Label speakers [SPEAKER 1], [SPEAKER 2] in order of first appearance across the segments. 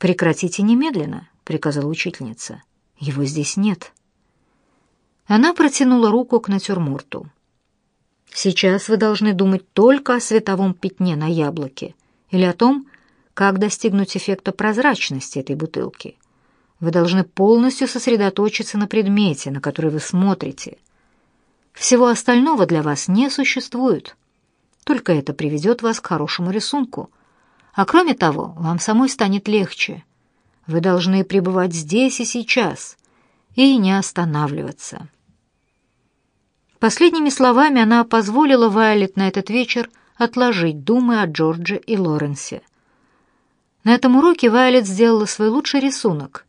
[SPEAKER 1] «Прекратите немедленно», — приказала учительница. «Его здесь нет». Она протянула руку к натюрморту. «Сейчас вы должны думать только о световом пятне на яблоке или о том, как достигнуть эффекта прозрачности этой бутылки. Вы должны полностью сосредоточиться на предмете, на который вы смотрите. Всего остального для вас не существует. Только это приведет вас к хорошему рисунку. А кроме того, вам самой станет легче. Вы должны пребывать здесь и сейчас и не останавливаться. Последними словами она позволила Вайлет на этот вечер отложить думы о Джордже и Лоренсе. На этом уроке Вайлет сделала свой лучший рисунок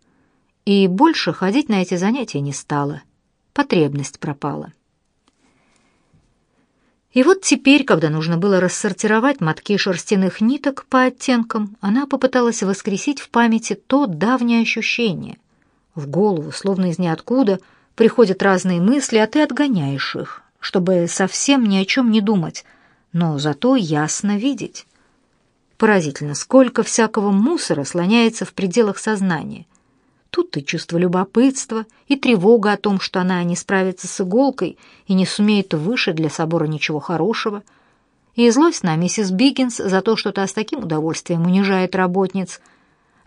[SPEAKER 1] и больше ходить на эти занятия не стала. Потребность пропала. И вот теперь, когда нужно было рассортировать мотки шерстяных ниток по оттенкам, она попыталась воскресить в памяти то давнее ощущение. В голову, словно из ниоткуда, приходят разные мысли, а ты отгоняешь их, чтобы совсем ни о чем не думать, но зато ясно видеть. Поразительно, сколько всякого мусора слоняется в пределах сознания. Тут и чувство любопытства, и тревога о том, что она не справится с иголкой и не сумеет вышить для собора ничего хорошего, и злость на миссис Биггинс за то, что та с таким удовольствием унижает работниц,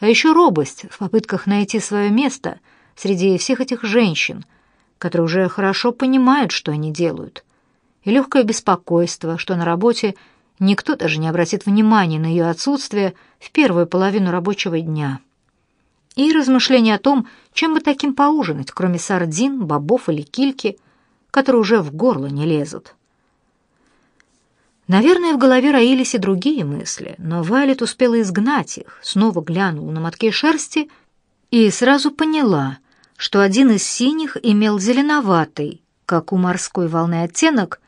[SPEAKER 1] а еще робость в попытках найти свое место среди всех этих женщин, которые уже хорошо понимают, что они делают, и легкое беспокойство, что на работе никто даже не обратит внимания на ее отсутствие в первую половину рабочего дня и размышления о том, чем бы таким поужинать, кроме сардин, бобов или кильки, которые уже в горло не лезут. Наверное, в голове роились и другие мысли, но Вайлет успела изгнать их, снова глянула на мотки шерсти и сразу поняла, что один из синих имел зеленоватый, как у морской волны оттенок,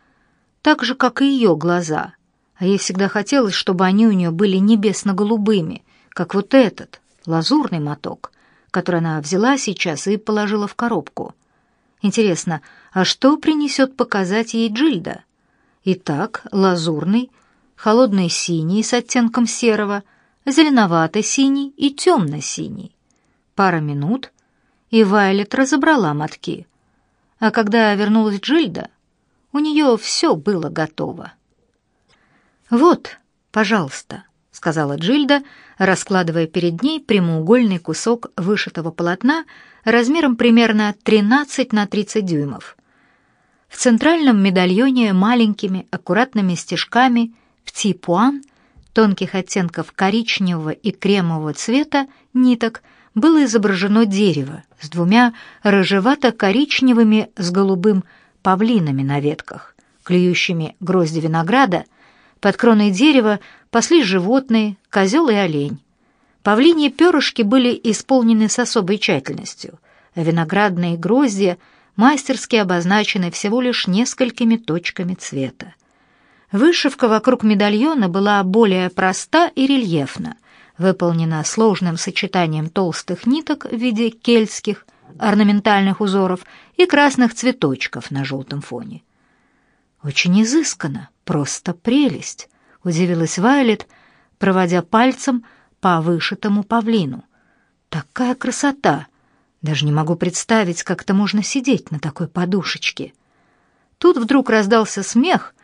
[SPEAKER 1] так же, как и ее глаза, а ей всегда хотелось, чтобы они у нее были небесно-голубыми, как вот этот, лазурный моток, который она взяла сейчас и положила в коробку. Интересно, а что принесет показать ей Джильда? Итак, лазурный, холодный синий с оттенком серого, зеленовато-синий и темно-синий. Пара минут, и Вайлет разобрала мотки. А когда вернулась Джильда, у нее все было готово. «Вот, пожалуйста», — сказала Джильда, — раскладывая перед ней прямоугольный кусок вышитого полотна размером примерно 13 на 30 дюймов. В центральном медальоне маленькими аккуратными стежками птипуан тонких оттенков коричневого и кремового цвета ниток было изображено дерево с двумя рыжевато-коричневыми с голубым павлинами на ветках, клюющими грозди винограда. Под кроной дерева паслись животные, козел и олень. Павлиньи перышки были исполнены с особой тщательностью, а виноградные гроздья мастерски обозначены всего лишь несколькими точками цвета. Вышивка вокруг медальона была более проста и рельефна, выполнена сложным сочетанием толстых ниток в виде кельтских орнаментальных узоров и красных цветочков на желтом фоне. Очень изысканно, просто прелесть удивилась Вайлет, проводя пальцем по вышитому павлину. Такая красота! Даже не могу представить, как это можно сидеть на такой подушечке. Тут вдруг раздался смех,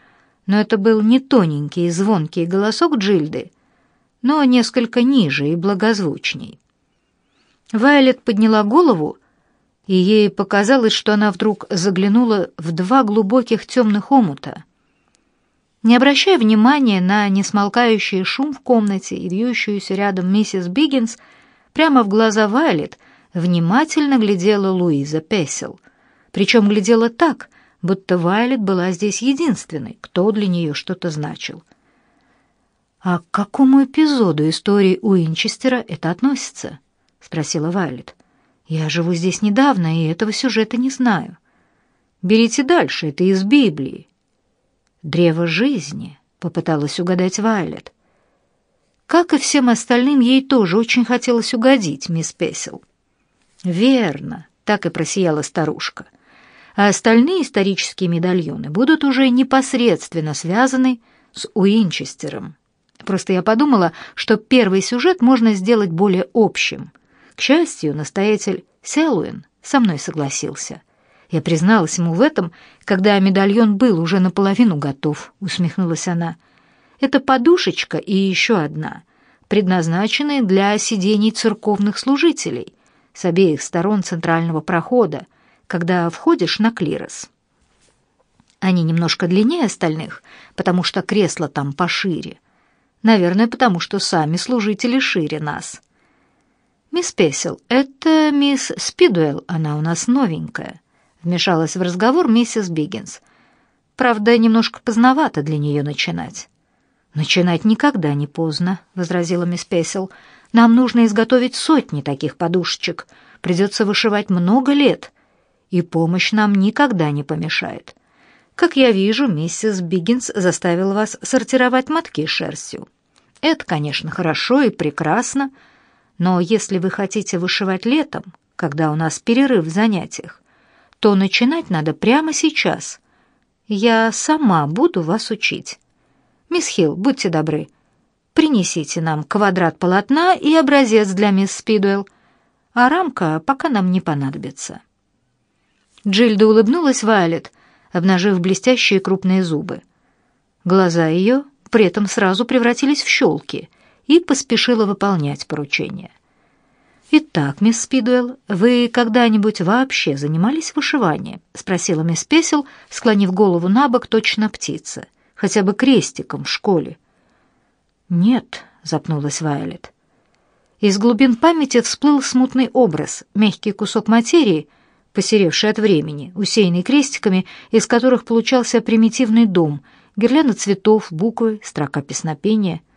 [SPEAKER 1] но это был не тоненький и звонкий голосок Джильды, но несколько ниже и благозвучней. Вайлет подняла голову, и ей показалось, что она вдруг заглянула в два глубоких темных омута. Не обращая внимания на несмолкающий шум в комнате и вьющуюся рядом миссис Биггинс, прямо в глаза Вайлет внимательно глядела Луиза Песел. Причем глядела так, будто Вайлет была здесь единственной, кто для нее что-то значил. «А к какому эпизоду истории Уинчестера это относится?» — спросила Вайлет. «Я живу здесь недавно и этого сюжета не знаю». «Берите дальше, это из Библии», Древо жизни, попыталась угадать Вайлет. Как и всем остальным, ей тоже очень хотелось угодить, мисс Песел. Верно, так и просияла старушка. А остальные исторические медальоны будут уже непосредственно связаны с Уинчестером. Просто я подумала, что первый сюжет можно сделать более общим. К счастью, настоятель Селуин со мной согласился. Я призналась ему в этом, когда медальон был уже наполовину готов, усмехнулась она. Это подушечка и еще одна, предназначенные для сидений церковных служителей с обеих сторон центрального прохода, когда входишь на клирос. Они немножко длиннее остальных, потому что кресла там пошире. Наверное, потому что сами служители шире нас. «Мисс Песел, это мисс Спидуэлл, она у нас новенькая», — вмешалась в разговор миссис Биггинс. «Правда, немножко поздновато для нее начинать». «Начинать никогда не поздно», — возразила мисс Песел. «Нам нужно изготовить сотни таких подушечек. Придется вышивать много лет, и помощь нам никогда не помешает. Как я вижу, миссис Биггинс заставила вас сортировать мотки шерстью. Это, конечно, хорошо и прекрасно, но если вы хотите вышивать летом, когда у нас перерыв в занятиях, то начинать надо прямо сейчас. Я сама буду вас учить. Мисс Хилл, будьте добры, принесите нам квадрат полотна и образец для мисс Спидуэлл, а рамка пока нам не понадобится». Джильда улыбнулась Вайлет, обнажив блестящие крупные зубы. Глаза ее при этом сразу превратились в щелки и поспешила выполнять поручение. «Итак, мисс Спидуэлл, вы когда-нибудь вообще занимались вышиванием?» — спросила мисс Песел, склонив голову на бок, точно птица, хотя бы крестиком в школе. «Нет», — запнулась Вайолет. Из глубин памяти всплыл смутный образ, мягкий кусок материи — посеревший от времени, усеянный крестиками, из которых получался примитивный дом, гирлянда цветов, буквы, строка песнопения —